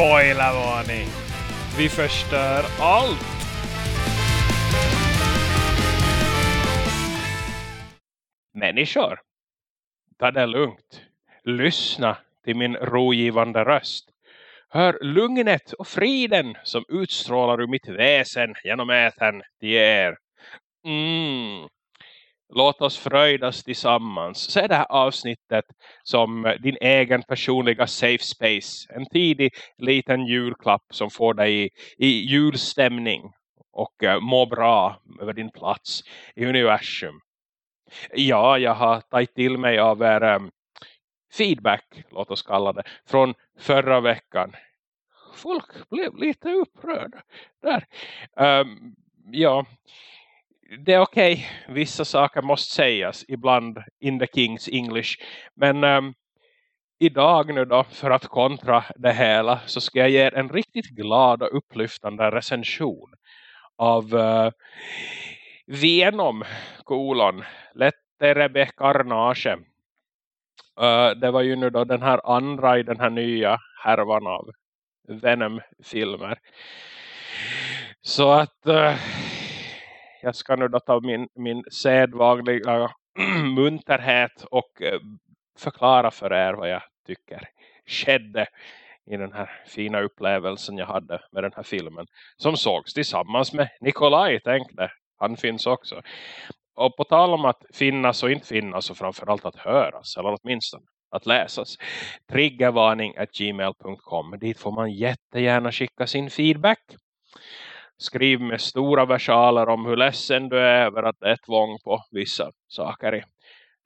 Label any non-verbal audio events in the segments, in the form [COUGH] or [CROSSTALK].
Spoilervarning! Vi förstör allt! Människor, ta det lugnt. Lyssna till min rogivande röst. Hör lugnet och friden som utstrålar ur mitt väsen genom äten till er. Mm. Låt oss fröjdas tillsammans. Se det här avsnittet som eh, din egen personliga safe space. En tidig liten julklapp som får dig i, i julstämning. Och uh, må bra över din plats i universum. Ja, jag har tagit till mig av er um, feedback, låt oss kalla det, från förra veckan. Folk blev lite upprörda där. Um, ja, det är okej. Okay. Vissa saker måste sägas ibland in the King's English. Men um, idag nu då för att kontra det hela så ska jag ge er en riktigt glad och upplyftande recension av uh, Venom kolon Letterebe Carnage. Uh, eh, det var ju nu då den här andra i den här nya härvan av Venom-filmer. Så att uh, jag ska nu då ta min, min sedvagliga [CLEARS THROAT] munterhet och eh, förklara för er vad jag tycker skedde i den här fina upplevelsen jag hade med den här filmen. Som sågs tillsammans med Nikolaj, tänkte han finns också. Och på tal om att finnas och inte finnas och framförallt att höras, eller åtminstone att läsas. Triggervarning at gmail.com. Dit får man jättegärna skicka sin feedback. Skriv med stora versaler om hur ledsen du är över att det är tvång på vissa saker i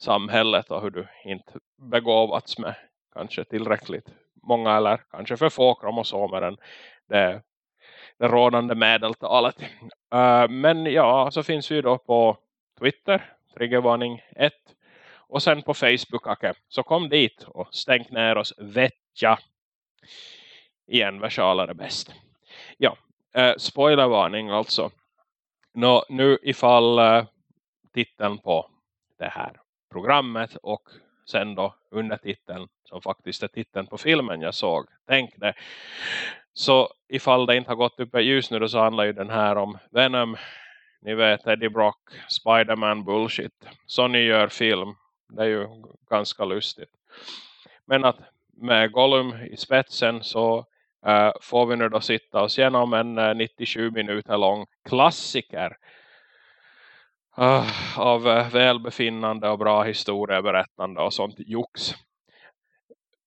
samhället och hur du inte begåvats med kanske tillräckligt många eller kanske för få kromosomer det det rådande medeltalet. Uh, men ja, så finns vi då på Twitter, triggervarning 1. Och sen på Facebook, okay. så kom dit och stäng ner oss vetja. Igen, versaler är bäst. Ja, Eh, spoilervarning alltså. Nå, nu ifall eh, titeln på det här programmet och sen då undertiteln som faktiskt är titeln på filmen jag såg. Tänk det. Så ifall det inte har gått upp ljus nu då så handlar ju den här om Venom, ni vet Eddie Brock, Spiderman bullshit. Sony gör film. Det är ju ganska lustigt. Men att med Gollum i spetsen så uh, får vi nu då sitta oss igenom en eh, uh, 97 minuter lång klassiker uh, av uh, välbefinnande och bra historieberättande och sånt jox.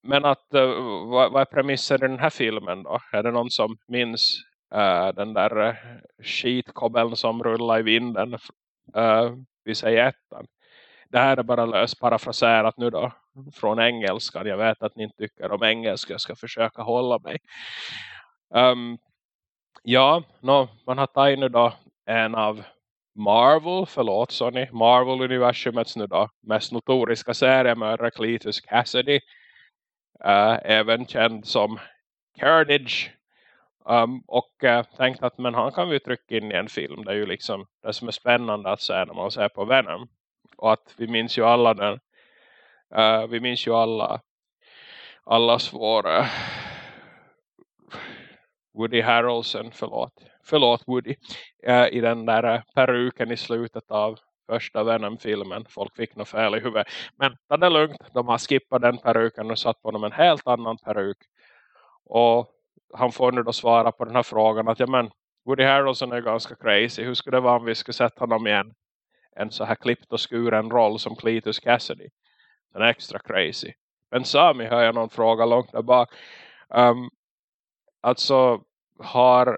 Men att, uh, vad, vad är premissen i den här filmen då? Är det någon som minns uh, den där uh, skitkobbeln som rullar i vinden uh, vid säger ettan? Det här är bara löst parafraserat nu då från engelskan. Jag vet att ni inte tycker om engelska. Jag ska försöka hålla mig. Um, ja, no, man har tagit nu då en av Marvel, förlåt Sony, Marvel-universumets nu då mest notoriska seriemördare Cletus Cassidy Uh, även känd som Carnage. Um, och eh, uh, tänkte att men han kan vi trycka in i en film. Det är ju liksom det som är spännande att se när man ser på Venom. Och att vi minns ju alla den. Uh, vi minns ju alla allas vår uh, Woody Harrelson, förlåt. Förlåt Woody. Uh, I den där eh, peruken i slutet av första Venom-filmen. Folk fick något fel i huvudet. Men det är lugnt. De har skippat den peruken och satt på honom en helt annan peruk. Och han får nu då svara på den här frågan att ja men Woody Harrelson är ganska crazy. Hur skulle det vara om vi skulle sätta honom igen en så här klippt och skuren roll som Cletus Cassidy. Den är extra crazy. Men Sami hör jag någon fråga långt där bak. Um, alltså har,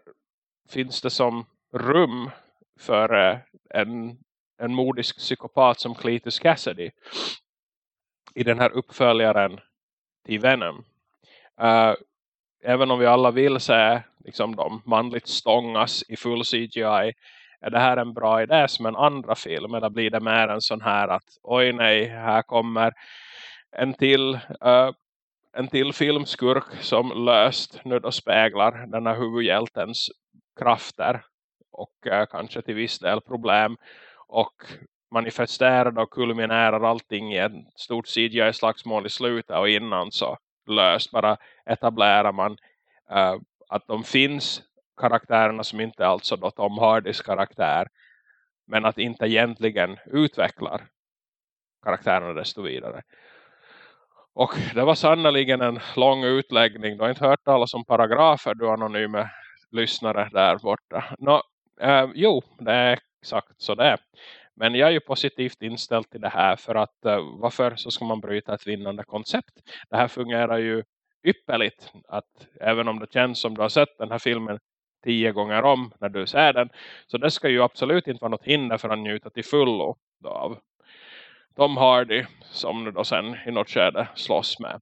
finns det som rum för uh, en en modisk psykopat som Cletus Cassidy i den här uppföljaren till Venom. Uh, även om vi alla vill se liksom, de manligt stångas i full CGI är det här en bra idé som en andra film eller blir det mer en sån här att oj nej, här kommer en till uh, en till filmskurk som löst nu då speglar den här huvudhjältens krafter och uh, kanske till viss del problem och manifesterar och kulminerar allting i ett stort CGI-slagsmål i slutet och innan så löst. Bara etablerar man uh, att de finns karaktärerna som inte alltså då Tom Hardys karaktär men att inte egentligen utvecklar karaktärerna desto vidare. Och det var sannoliken en lång utläggning. Du har inte hört alla som paragrafer du anonyma lyssnare där borta. Nå, eh, jo, det är exakt så det är. Men jag är ju positivt inställd till det här för att eh, varför så ska man bryta ett vinnande koncept? Det här fungerar ju ypperligt att även om det känns som du har sett den här filmen tio gånger om när du ser den så det ska ju absolut inte vara något hinder för att njuta till fullo av Tom Hardy som du då sen i något skede slåss med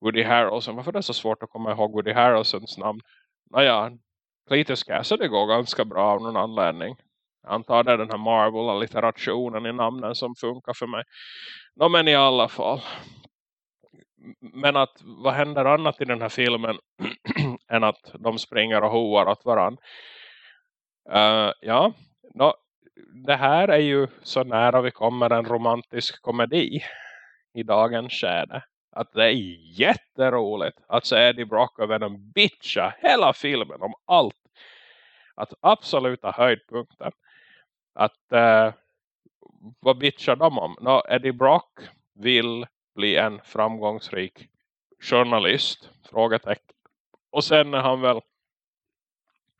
Woody Harrelson. Varför är det så svårt att komma ihåg Woody Harrelsons namn? Naja, Cletus Cassidy går ganska bra av någon anledning. Jag antar det är den här Marvel-litterationen i namnen som funkar för mig. No, men i alla fall. Men att vad händer annat i den här filmen [CLEARS THROAT] än att de springer och hoar åt varann? Uh, ja, no, det här är ju så nära vi kommer en romantisk komedi i dagens skede. Att det är jätteroligt att se Eddie Brock och den bitcha hela filmen om allt. Att absoluta höjdpunkten. Att uh, vad bitchar de om? No, Eddie Brock vill bli en framgångsrik journalist. Frågetecken. Och sen är han väl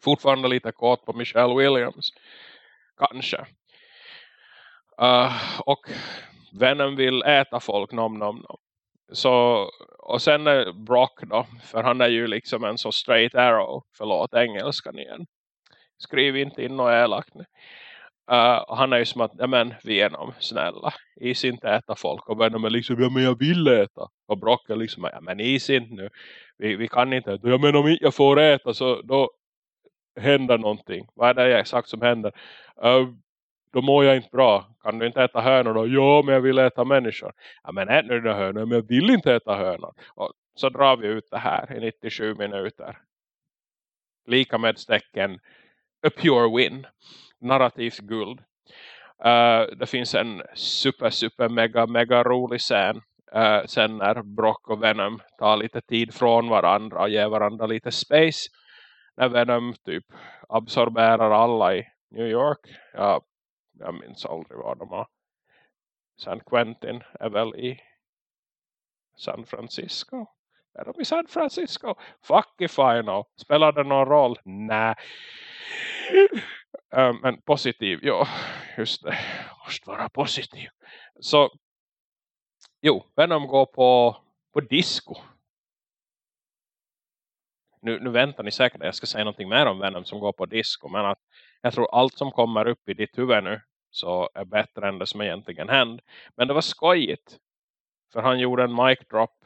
fortfarande lite kåt på Michelle Williams. Kanske. Uh, och vännen vill äta folk, nom nom nom. Så, och sen är Brock då, för han är ju liksom en så straight arrow, förlåt engelskan igen. Skriv inte in något elakt nu. Uh, han är ju som att, ja men Venom, snälla, is inte äta folk. Och Venom är liksom, ja men jag vill äta. Och Brock är liksom, ja men is inte nu. Vi, vi kan inte äta. Ja men om jag får äta så då händer någonting. Vad är det exakt som händer? Uh, då mår jag inte bra. Kan du inte äta hönor då? Ja, men jag vill äta människor. Ja, men ät nu dina hönor. Men jag vill inte äta hönor. Och så drar vi ut det här i 97 minuter. Lika med stecken a pure win. Narrativt guld. Uh, eh, det finns en super, super, mega, mega rolig scen. Uh, sen när Brock och Venom tar lite tid från varandra och ger varandra lite space när Venom typ absorberar alla i New York. Ja, jag minns aldrig vad de har. San Quentin är väl i San Francisco. Är de i San Francisco? Fuck if I know. Spelar det någon roll? Nej. Ähm, um, men positiv, ja. [SIGHS] Just det. Måste vara positiv. Så, jo. Venom går på, på disco nu, nu väntar ni säkert att jag ska säga någonting mer om Venom som går på disco. Men att jag tror allt som kommer upp i ditt huvud nu så är bättre än det som egentligen hände. Men det var skojigt. För han gjorde en mic drop.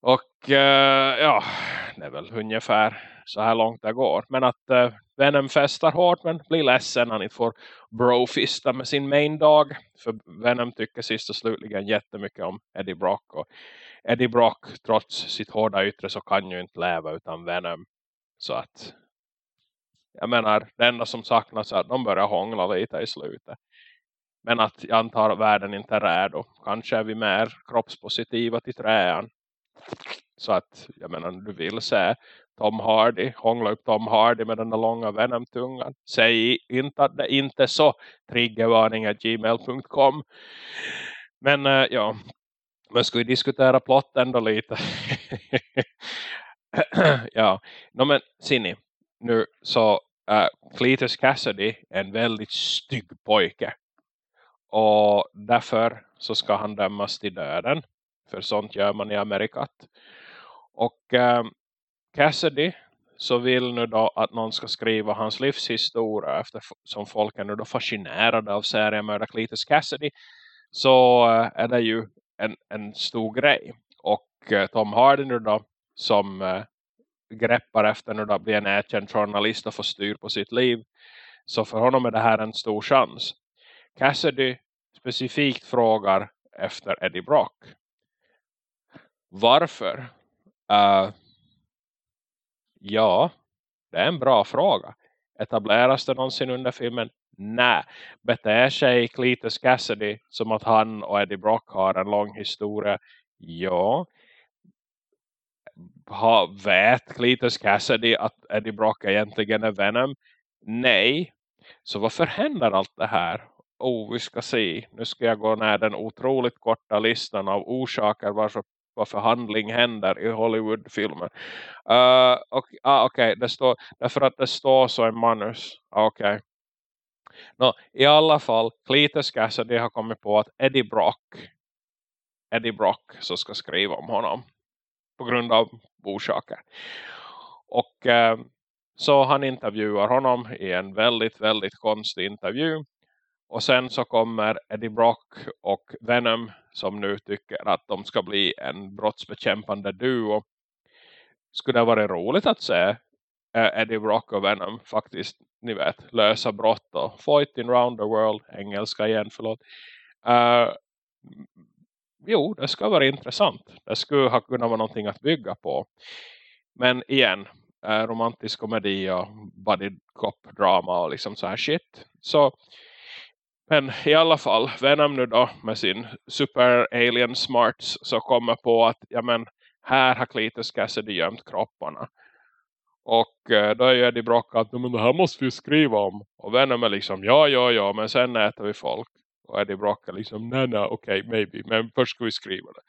Och uh, ja, det är väl ungefär så här långt det går. Men att uh, Venom festar hårt men blir ledsen. Han inte får brofista med sin main dog. För Venom tycker sist och slutligen jättemycket om Eddie Brock. Och Eddie Brock trots sitt hårda yttre så kan ju inte leva utan Venom. Så att jag menar, det enda som saknas är att de börjar hångla lite i slutet. Men att jag antar att världen inte är redo. Kanske är vi mer kroppspositiva till träan. Så att, jag menar, du vill se Tom Hardy, hångla upp Tom Hardy med den där långa Venom-tungan. Säg inte att det inte är så. Triggervarning.gmail.com Men äh, ja, men ska vi diskutera plotten då lite? [CLEARS THROAT] ja, no, men Sinni, nu så uh, Cletus Cassidy är en väldigt stygg pojke. Och därför så ska han dömas till döden. För sånt gör man i Amerikat. Och uh, Cassidy så vill nu då att någon ska skriva hans livshistoria eftersom folk är nu då fascinerade av seriemördare Cletus Cassidy så eh, är det ju en, en stor grej. Och eh, Tom Hardy nu då som eh, greppar efter nu då blir en erkänd journalist och får styr på sitt liv. Så för honom är det här en stor chans. Cassidy specifikt frågar efter Eddie Brock. Varför? Uh, ja, det är en bra fråga. Etableras det någonsin under filmen? Nej. Beter sig Cletus Cassidy som att han och Eddie Brock har en lång historia? Ja ha, vet Cletus Cassidy att Eddie Brock egentligen är Venom? Nej. Så varför händer allt det här? Oh, vi ska se. Nu ska jag gå ner den otroligt korta listan av orsaker varför, varför handling händer i Hollywoodfilmer. Eh, uh, okay, ah, okay. det står, därför att det står så i manus. Ah, okej. Okay. No, I alla fall, Cletus Cassidy har kommit på att Eddie Brock Eddie Brock så ska skriva om honom på grund av orsaker. Och eh, så han intervjuar honom i en väldigt, väldigt konstig intervju. Och sen så kommer Eddie Brock och Venom som nu tycker att de ska bli en brottsbekämpande duo. Skulle det vara roligt att se eh, Eddie Brock och Venom faktiskt, ni vet, lösa brott och fighting round the world, engelska igen, förlåt. Uh, jo, det ska vara intressant. Det skulle ha kunnat vara någonting att bygga på. Men igen, uh, romantisk komedi och body cop drama och liksom så här shit. Så, men i alla fall, Venom nu då med sin super alien smarts så kommer på att ja men här har Cletus Cassidy gömt kropparna. Och eh, då är Eddie Brock att men det här måste vi skriva om. Och Venom är liksom ja ja ja men sen äter vi folk. Och Eddie Brock är liksom, nej nej okej, okay, maybe. Men först ska vi skriva det.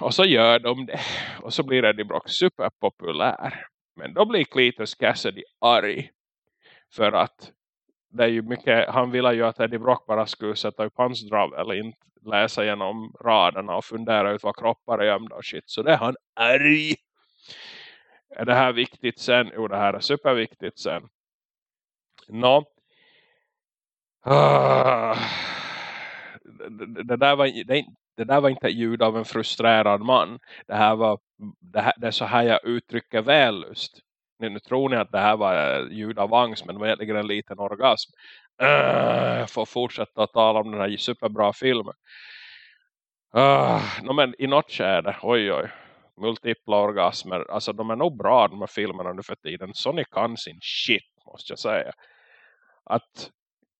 Och så gör de det. Och så blir Eddie Brock superpopulär. Men då blir Cletus Cassidy arg. För att det är ju mycket, han ville ju att Eddie Brock bara skulle sätta upp hans drav eller inte läsa genom raderna och fundera ut vad kroppar är gömda och shit. Så det är han arg. Är det här viktigt sen? Jo, det här är superviktigt sen. Nå, Ah. [SIGHS] det, det, där var, det, det, där var inte ljud av en frustrerad man. Det här var det, här, det är så här jag uttrycker vällust. Nu, nu tror ni att det här var eh, ljud av angst men det var egentligen en liten orgasm. Uh, jag får fortsätta att tala om den här superbra filmen. Uh, no, men i något skede, oj oj, multipla orgasmer. Alltså de är nog bra de här filmerna nu för tiden. Sony kan sin shit måste jag säga. Att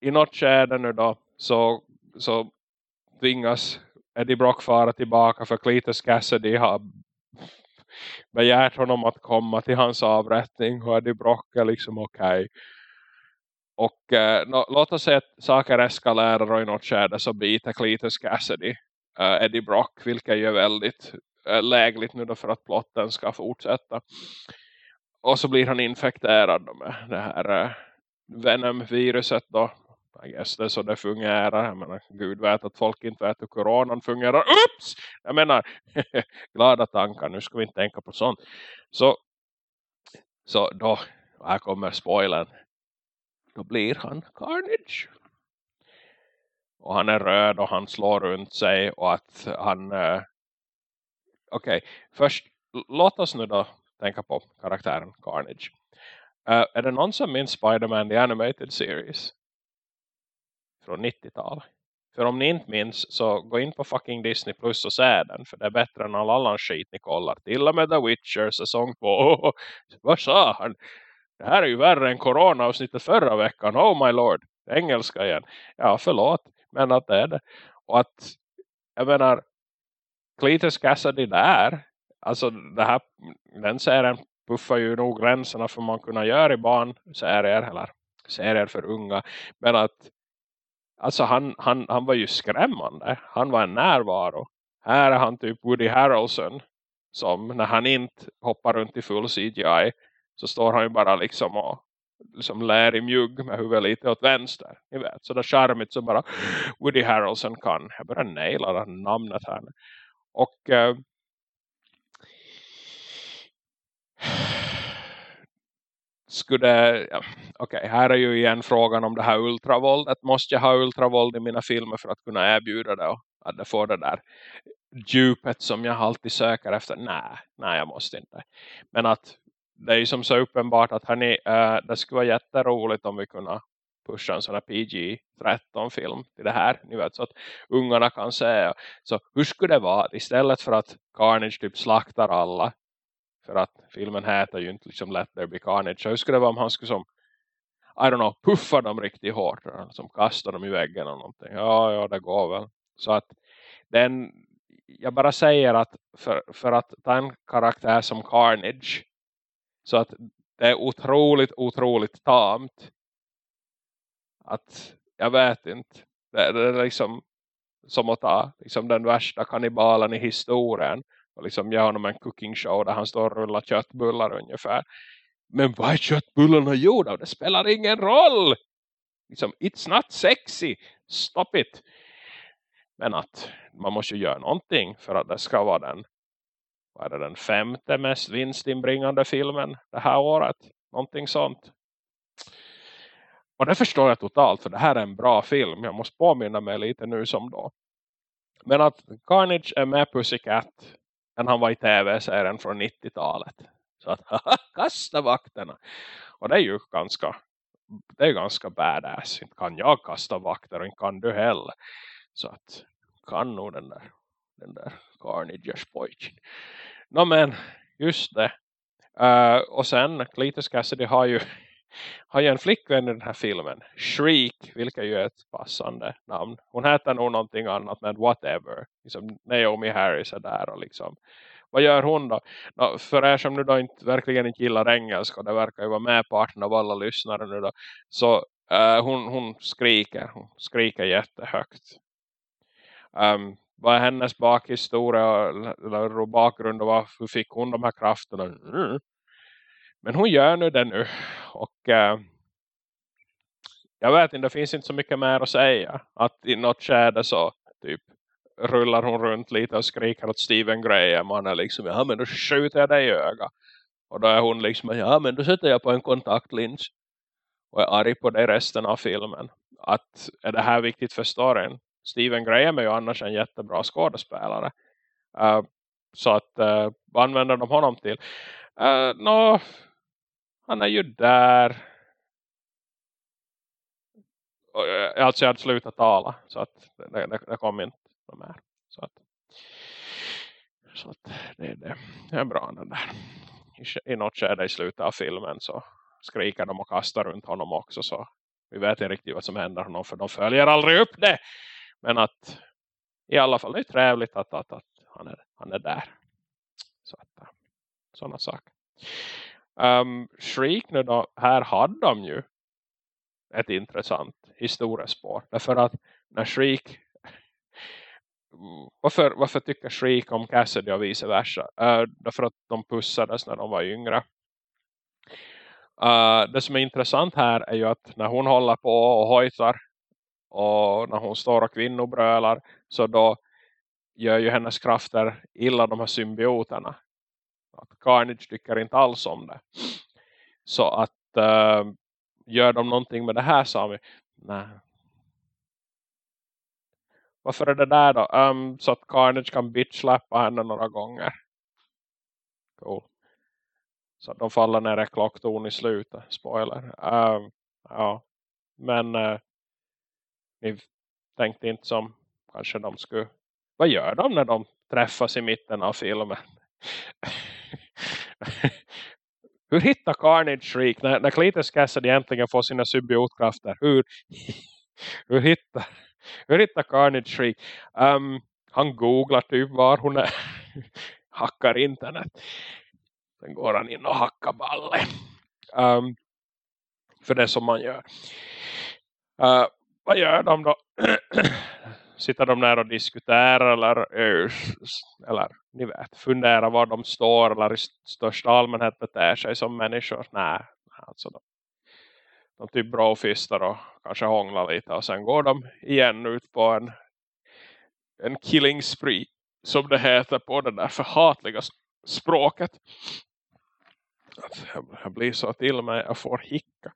i något skede nu då så, så tvingas Eddie Brock fara tillbaka för Cletus Cassidy har begärt honom att komma till hans avrättning och Eddie Brock är liksom okej. Okay. Och eh, no, låt oss säga att saker eskalerar och i något skede så biter Cletus Cassidy eh, Eddie Brock vilket är väldigt eh, lägligt nu då för att plotten ska fortsätta. Och så blir han infekterad med det här eh, Venom-viruset då i guess det är så det fungerar. Jag menar, Gud vet att folk inte vet hur coronan fungerar. Ups! Jag menar, [LAUGHS] glada tankar. Nu ska vi inte tänka på sånt. Så, så då, här kommer spoilern. Då blir han Carnage. Och han är röd och han slår runt sig. Och att han... Uh, Okej, okay. först låt oss nu då tänka på karaktären Carnage. Uh, är det någon som minns Spider-Man The Animated Series? Från 90-talet. För om ni inte minns så gå in på fucking Disney Plus och se den. För det är bättre än all annan skit ni kollar. Till och med The Witcher säsong 2. Oh, [LAUGHS] vad sa han? Det här är ju värre än corona-avsnittet förra veckan. Oh my lord. Engelska igen. Ja förlåt. Men att det är det. Och att jag menar Cletus Cassidy där. Alltså det här, den serien puffar ju nog gränserna för man kunna göra i barnserier eller serier för unga. Men att Alltså han, han, han var ju skrämmande. Han var en närvaro. Här är han typ Woody Harrelson. Som när han inte hoppar runt i full CGI. Så står han ju bara liksom och liksom lär i mjugg med huvudet lite åt vänster. Ni vet, så där charmigt så bara Woody Harrelson kan. Jag börjar naila det namnet här. Och eh, skulle, ja, okej, okay, här är ju igen frågan om det här ultravåldet. Måste jag ha ultravåld i mina filmer för att kunna erbjuda det och att det får det där djupet som jag alltid söker efter? Nej, nej jag måste inte. Men att det är ju som så uppenbart att hörni, äh, det skulle vara jätteroligt om vi kunde pusha en sån här PG-13-film till det här. Ni vet, så att ungarna kan se. Så hur skulle det vara istället för att Carnage typ slaktar alla för att filmen heter ju inte liksom Let There Be Carnage. Så hur skulle det vara om han skulle som I don't know, puffa dem riktigt hårt. Som kastar dem i väggen eller någonting. Ja, ja, det går väl. Så att den, jag bara säger att för, för att ta en karaktär som Carnage så att det är otroligt, otroligt tamt att jag vet inte det, det är liksom som att ta liksom den värsta kannibalen i historien och liksom göra honom en cooking show där han står och rullar köttbullar ungefär. Men vad är köttbullarna gjorda av? Det spelar ingen roll! Liksom, it's not sexy. Stop it! Men att man måste göra någonting för att det ska vara den vad är det, den femte mest vinstinbringande filmen det här året. Någonting sånt. Och det förstår jag totalt för det här är en bra film. Jag måste påminna mig lite nu som då. Men att Carnage är med Pussycat än han var i tv-serien från 90-talet. Så att, kasta vakterna. Och det är ju ganska det är ganska badass. Inte kan jag kasta vakter och inte kan du heller. Så att kan nog den där, den där Carnagers pojken. Nå men, just det. Uh, och sen, Cletus Cassidy har ju har ju en flickvän i den här filmen. Shriek, vilket ju är ett passande namn. Hon heter nog någonting annat, men whatever. Liksom Naomi Harris är där och liksom. Vad gör hon då? No, för er som nu då inte, verkligen inte gillar engelska, det verkar ju vara medparten av alla lyssnare nu då. Så uh, hon, hon skriker, hon skriker jättehögt. Um, vad är hennes bakhistoria eller bakgrund och varför fick hon de här krafterna? Mm. Men hon gör nu det nu. Och äh, jag vet inte, det finns inte så mycket mer att säga. Att i något skede så typ rullar hon runt lite och skriker åt Steven Graham. Han är liksom, ja men då skjuter jag dig i ögat. Och då är hon liksom, ja men då sätter jag på en kontaktlinch. Och är arg på det resten av filmen. Att är det här viktigt för storyn? Steven Graham är ju annars en jättebra skådespelare. Uh, så att uh, vad använder de honom till? Uh, no, han är ju där. Eh, alltså jag hade slutat tala. Så att det, det, det kom inte de här. Så att, så att det, det, det är bra den där. I, I något skede i slutet av filmen så skriker de och kastar runt honom också. Så vi vet inte riktigt vad som händer honom. För de följer aldrig upp det. Men att i alla fall det är trevligt att, att, att han, är, han är där. Så att, sådana saker. Ehm, um, Shriek nu då, här hade de ju ett intressant historiespår. Därför att när Shriek [LAUGHS] varför, varför tycker Shriek om Cassidy och vice versa? Uh, därför att de pussades när de var yngre. Uh, det som är intressant här är ju att när hon håller på och hojtar och när hon står och kvinnobrölar så då gör ju hennes krafter illa de här symbioterna. Att Carnage tycker inte alls om det. Så att uh, gör de någonting med det här sa vi. Nej. Varför är det där då? Um, så att Carnage kan bitchsläppa henne några gånger. Cool. Så att de faller ner i klockton i slutet. Spoiler. Um, ja. Men eh, uh, ni tänkte inte som kanske de skulle. Vad gör de när de träffas i mitten av filmen? [LAUGHS] Hur hittar Carnage Shriek när, när Cletus Cassidy egentligen får sina symbiotkrafter? Hur, [LAUGHS] hur, hittar, hur hittar Carnage Shriek? Um, han googlar typ var hon är. [LAUGHS] hackar internet. Sen går han in och hackar balle. Um, för det som man gör. Uh, vad gör de då? [CLEARS THROAT] Sitter de där och diskuterar eller, eh, eller ni vet, funderar var de står eller i största allmänhet beter sig som människor? Nej, alltså de, de typ brofistar och kanske hånglar lite och sen går de igen ut på en, en killing spree som det heter på det där förhatliga språket. Jag blir så till mig, jag får hicka.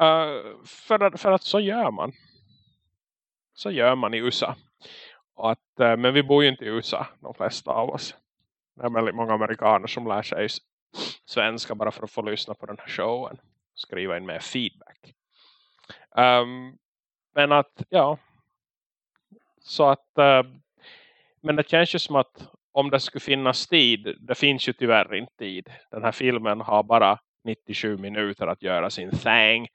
Uh, för, för att så gör man. Så gör man i USA. Och att, eh, men vi bor ju inte i USA, de flesta av oss. Det är väldigt många amerikaner som lär sig svenska bara för att få lyssna på den här showen. Skriva in med feedback. Um, men att, ja. Så att, uh, men det känns ju som att om det skulle finnas tid, det finns ju tyvärr inte tid. Den här filmen har bara 97 minuter att göra sin thing.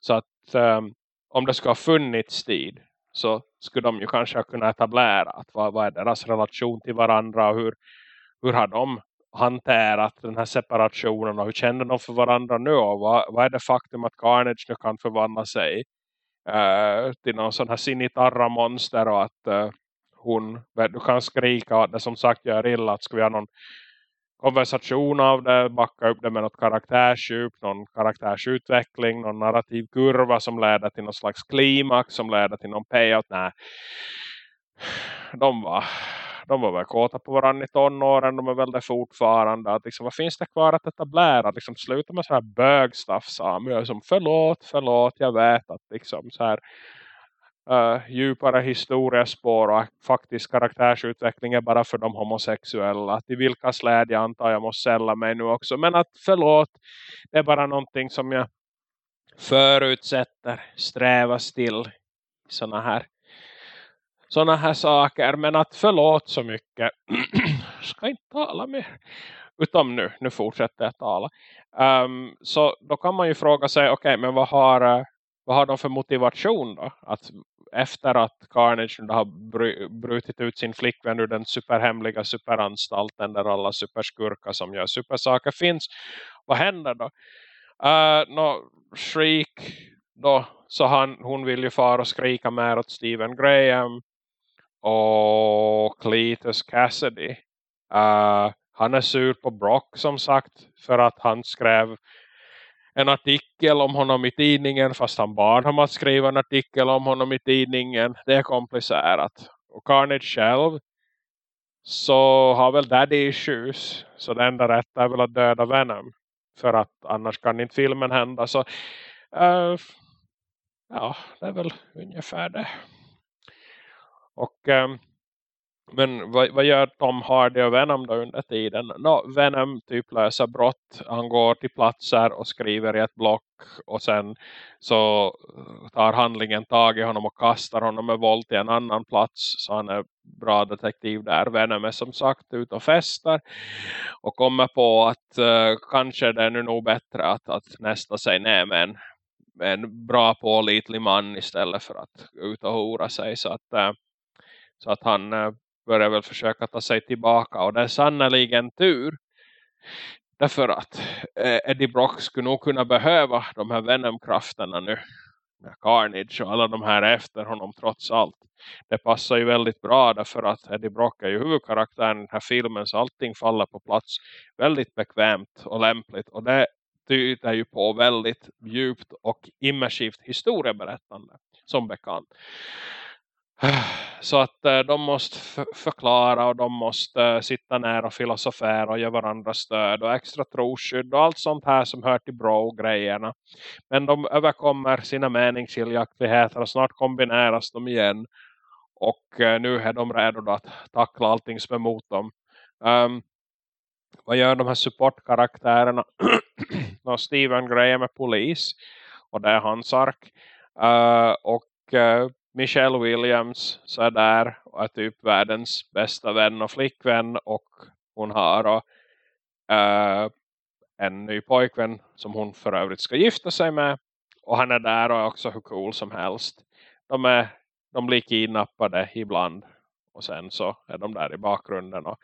Så att um, om det ska ha funnits tid så skulle de ju kanske kunna etablera att vad, vad är deras relation till varandra och hur, hur har de hanterat den här separationen och hur känner de för varandra nu och vad, vad är det faktum att Carnage nu kan förvandla sig eh, till någon sån här sinitarra monster och att eh, hon du kan skrika att det som sagt gör illa att ska vi ha någon konversation av det, backa upp det med något karaktärsdjup, någon karaktärsutveckling, någon narrativ kurva som leder till någon slags klimax som leder till någon payout. Nej, de var, de var väl kåta på varandra i tonåren, de är väl det fortfarande. Att liksom, vad finns det kvar att etablera? Liksom, sluta med så här bögstaff, Samuel. Som, förlåt, förlåt, jag vet att liksom så här uh, djupare historiespår och faktiskt karaktärsutveckling är bara för de homosexuella. Till vilka släd jag antar jag måste sälla mig nu också. Men att förlåt, det är bara någonting som jag förutsätter strävas till sådana här sådana här saker. Men att förlåt så mycket [CLEARS THROAT] ska inte tala mer. Utom nu, nu fortsätter jag tala. Um, så då kan man ju fråga sig, okej okay, men vad har, vad har de för motivation då? Att efter att Carnage har brutit ut sin flickvän ur den superhemliga superanstalten där alla superskurkar som gör supersaker finns. Vad händer då? Eh, uh, no, Shriek då, så han, hon vill ju fara och skrika mer åt Stephen Graham och Cletus Cassidy. Uh, han är sur på Brock som sagt för att han skrev en artikel om honom i tidningen fast han bad honom att skriva en artikel om honom i tidningen. Det är komplicerat. Och Carnage själv så har väl daddy issues. Så det enda rätta är väl att döda Venom. För att annars kan inte filmen hända. Så uh, ja, det är väl ungefär det. Och um, men vad, vad, gör Tom Hardy och Venom då under tiden? No, Venom typ löser brott. Han går till platser och skriver i ett block. Och sen så eh, tar handlingen tag i honom och kastar honom med våld till en annan plats. Så han är bra detektiv där. Venom är som sagt ute och festar. Och kommer på att uh, kanske det är nu nog bättre att, att nästa sig ner med en, med en bra pålitlig man istället för att ut och hora sig. Så att, uh, så att han uh, börjar väl försöka ta sig tillbaka. Och det är sannoliken tur. Därför att eh, Eddie Brock skulle nog kunna behöva de här Venom-krafterna nu. Carnage och alla de här efter honom trots allt. Det passar ju väldigt bra därför att Eddie Brock är ju huvudkaraktären i den här filmen. Så allting faller på plats väldigt bekvämt och lämpligt. Och det tyder ju på väldigt djupt och immersivt historieberättande som bekant. Så att eh, de måste förklara och de måste eh, sitta ner och filosofera och ge varandra stöd och extra troskydd och allt sånt här som hör till bro-grejerna. Men de överkommer sina meningsskiljaktigheter och snart kombineras de igen. Och eh, nu är de redo att tackla allting som är emot dem. Um, vad gör de här supportkaraktärerna? [CLEARS THROAT] no, Steven Graham är polis och det är hans ark. Uh, och uh, Michelle Williams så är där och är typ världens bästa vän och flickvän och hon har och, uh, en ny pojkvän som hon för övrigt ska gifta sig med och han är där och är också hur cool som helst. De, är, de blir kidnappade ibland och sen så är de där i bakgrunden och,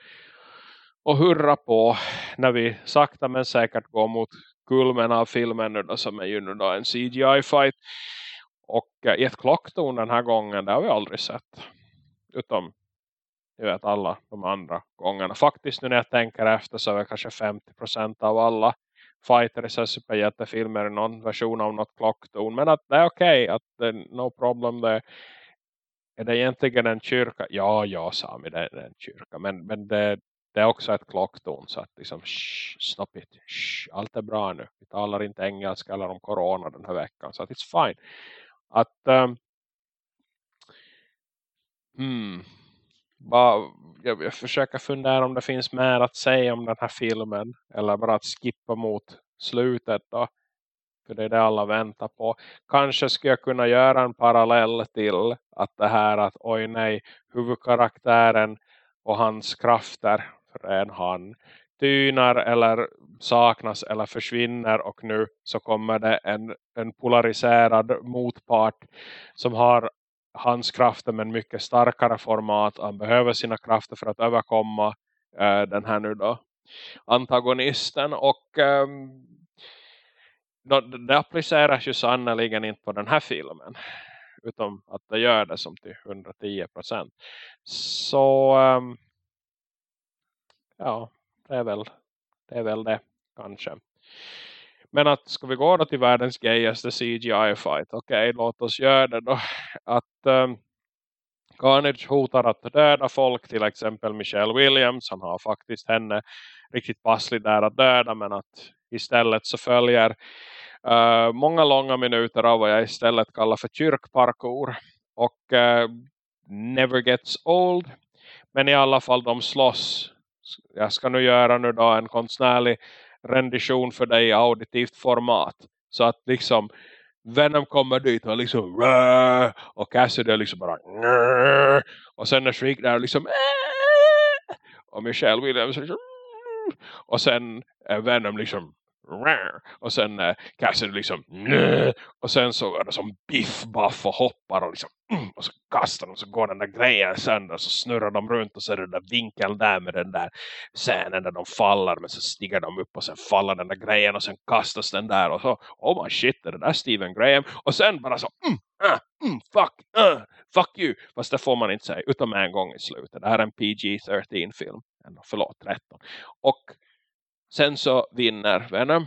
och hurra på när vi sakta men säkert går mot kulmen av filmen nu då, som är ju nu då en CGI-fight och eh, i ett klockton den här gången, det har vi aldrig sett. Utom, jag vet alla de andra gångerna. Faktiskt nu när jag tänker efter så är det kanske 50% av alla fighter i superhjältefilmer i någon version av något klockton. Men att det är okej, okay, att det no problem. Det, är det egentligen en kyrka? Ja, ja Sami, det är en kyrka. Men, men det, det är också ett klockton så att liksom, shh, stop it, shh, allt är bra nu. Vi talar inte engelska eller om corona den här veckan så att it's fine att um, hmm, bara, jag, jag försöker fundera om det finns mer att säga om den här filmen eller bara att skippa mot slutet då. För det är det alla väntar på. Kanske skulle jag kunna göra en parallell till att det här att oj nej, huvudkaraktären och hans krafter för en han tynar eller saknas eller försvinner och nu så kommer det en, en polariserad motpart som har hans krafter med mycket starkare format. Han behöver sina krafter för att överkomma eh, den här nu då antagonisten och um, det appliceras ju sannoliken inte på den här filmen utom att det gör det som till 110%. Så um, ja, det är väl det är väl det kanske. Men att ska vi gå då till världens gayaste CGI-fight? Okej, okay, låt oss göra det då. Att um, Carnage hotar att döda folk, till exempel Michelle Williams. Han har faktiskt henne riktigt passligt där att döda men att istället så följer uh, många långa minuter av vad jag istället kallar för kyrkparkour. Och uh, never gets old. Men i alla fall de slåss. Jag ska nu göra nu då en konstnärlig rendition för dig i auditivt format. Så att liksom Venom kommer dit och liksom och Cassidy liksom bara och sen är Shriek där liksom och Michelle Williams liksom och sen är Venom liksom och sen eh, äh, Cassidy liksom och sen så är det som biff, Buff och hoppar och liksom mm, och så kastar de så går den där grejen sönder och så snurrar de runt och så är det den där vinkeln där med den där scenen där de faller men så stiger de upp och sen faller den där grejen och sen kastas den där och så oh my shit är det där Steven Graham? Och sen bara så mm, uh, mm, fuck, uh, fuck you. Fast det får man inte säga utom en gång i slutet. Det här är en PG-13 film. Förlåt 13 och Sen så vinner Venom.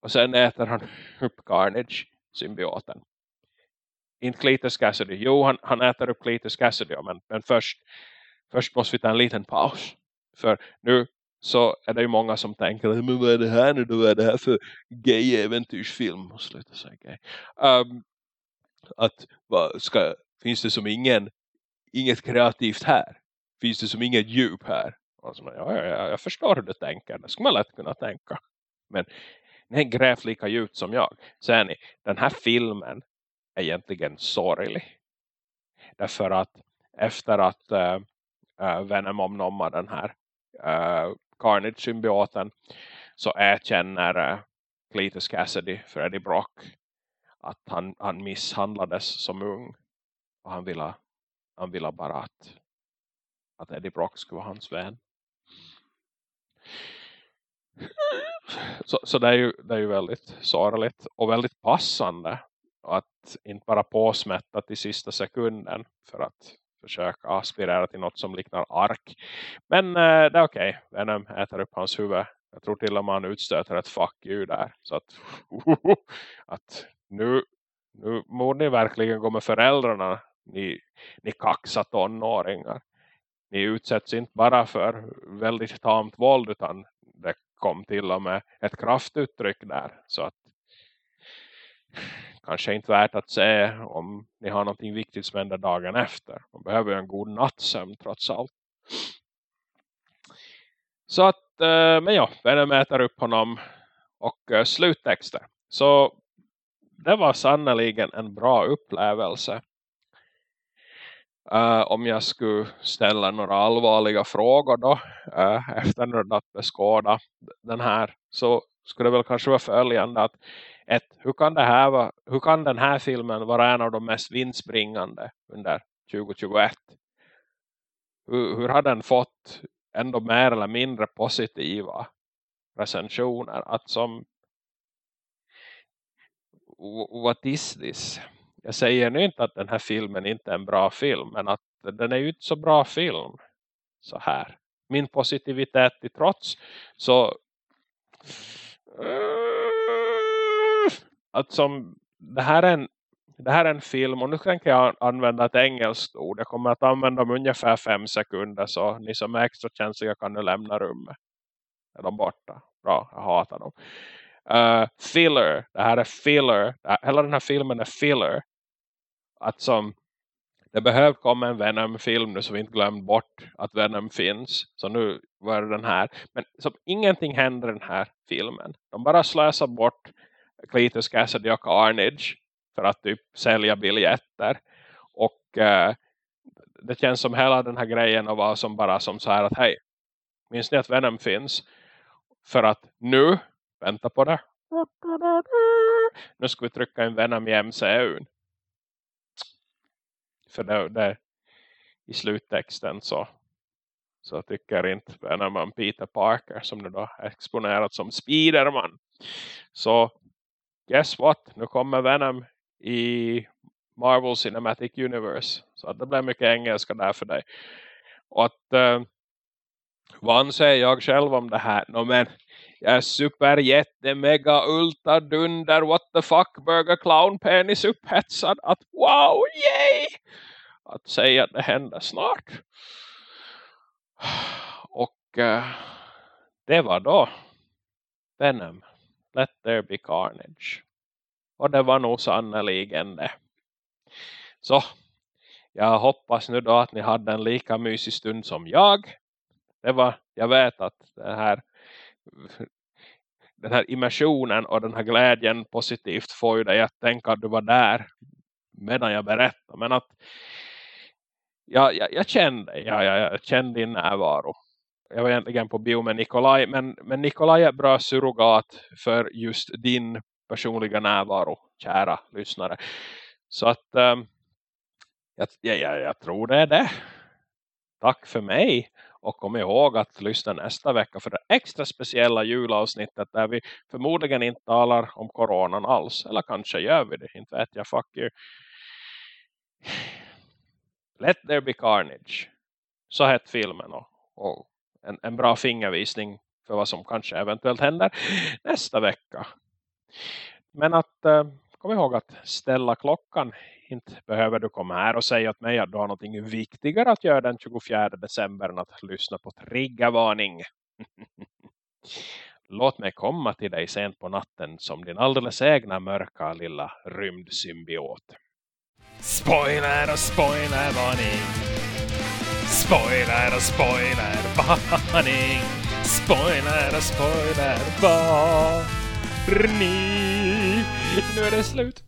Och sen äter han [LAUGHS] upp Carnage, symbioten. Inte Cletus Cassidy. Jo, han, han äter upp Cletus Cassidy. Men, men först, först måste vi ta en liten paus. För nu så är det ju många som tänker men vad är det här nu då? Vad är det här för gay-äventyrsfilm? Och sluta säga gay. Um, att vad ska, finns det som ingen inget kreativt här? Finns det som inget djup här? Alltså, ja, ja, jag förstår hur du tänker. Det skulle man lätt kunna tänka. Men ni grävt lika djupt som jag. Ser ni, den här filmen är egentligen sorglig. Därför att efter att äh, Venom omnommar den här äh, Carnage-symbioten så erkänner äh, Cletus Cassidy för Eddie Brock att han, han misshandlades som ung. Och han ville, han ville bara att, att Eddie Brock skulle vara hans vän. Så, så det, är ju, det är ju väldigt sorgligt och väldigt passande att inte bara påsmätta till sista sekunden för att försöka aspirera till något som liknar ark. Men eh, det är okej. Okay. Venom äter upp hans huvud. Jag tror till och med han utstöter ett fuck you där. Så att, [LAUGHS] att nu, nu borde ni verkligen gå med föräldrarna. Ni, ni kaxa tonåringar ni utsätts inte bara för väldigt tamt våld utan det kom till och med ett kraftuttryck där. Så att kanske inte värt att se om ni har någonting viktigt som händer dagen efter. Man behöver ju en god nattsömn trots allt. Så att, eh, men ja, Venom äter upp honom och eh, sluttexter. Så det var sannoliken en bra upplevelse. Uh, om jag skulle ställa några allvarliga frågor då uh, efter att beskåda den här så skulle det väl kanske vara följande att ett, hur, kan det här va, hur kan den här filmen vara en av de mest vinstbringande under 2021? Hur, hur har den fått ändå mer eller mindre positiva recensioner? Att som what is this? Jag säger nu inte att den här filmen inte är en bra film. Men att den är ju inte så bra film. Så här. Min positivitet i trots. Så. Att som. Det här är en. Det här är en film. Och nu tänker jag använda ett engelskt ord. Jag kommer att använda dem ungefär fem sekunder. Så ni som är extra känsliga kan nu lämna rummet. Är de borta? Bra, jag hatar dem. Uh, filler. Det här är filler. Hela den här filmen är filler att som det behöver komma en Venom-film nu så vi inte glömt bort att Venom finns. Så nu var det den här. Men som ingenting händer i den här filmen. De bara slösar bort Cletus Cassidy och Carnage för att typ sälja biljetter. Och eh, det känns som hela den här grejen och var som bara som så här att hej, minns ni att Venom finns? För att nu, vänta på det. Nu ska vi trycka en Venom i MCU för det, det i sluttexten så så tycker inte när man Peter Parker som nu då exponerat som Spiderman. Så guess what? Nu kommer Venom i Marvel Cinematic Universe. Så att det blir mycket engelska där för dig. Och att uh, vad säger jag själv om det här? No, men jag är super jätte mega ultra dunder what the fuck burger clown penis upphetsad att wow yay! Att säga att det händer snart. Och eh, det var då. Venom. Let there be carnage. Och det var nog sannoliken det. Så jag hoppas nu då att ni hade en lika mysig stund som jag. Det var, jag vet att den här [LAUGHS] den här immersionen och den här glädjen positivt får ju dig att tänka att du var där medan jag berättar. Men att jag, jag, jag kände, jag, jag, jag kände din närvaro. Jag var egentligen på bio med Nikolaj. Men, men Nikolaj är bra surrogat för just din personliga närvaro, kära lyssnare. Så att um, jag, jag, jag tror det är det. Tack för mig. Och kom ihåg att lyssna nästa vecka för det extra speciella julavsnittet där vi förmodligen inte talar om coronan alls. Eller kanske gör vi det, inte vet jag, fuck you. Let there be carnage. Så hette filmen och, och en, en bra fingervisning för vad som kanske eventuellt händer nästa vecka. Men att uh, kom ihåg att ställa klockan inte behöver du komma här och säga åt mig att du har något viktigare att göra den 24 december än att lyssna på triggervarning. [LAUGHS] Låt mig komma till dig sent på natten som din alldeles egna mörka lilla rymdsymbiot. Spoiler och spoilervarning. Spoiler och spoilervarning. Spoiler och [LAUGHS] spoilervarning. Nu är det slut.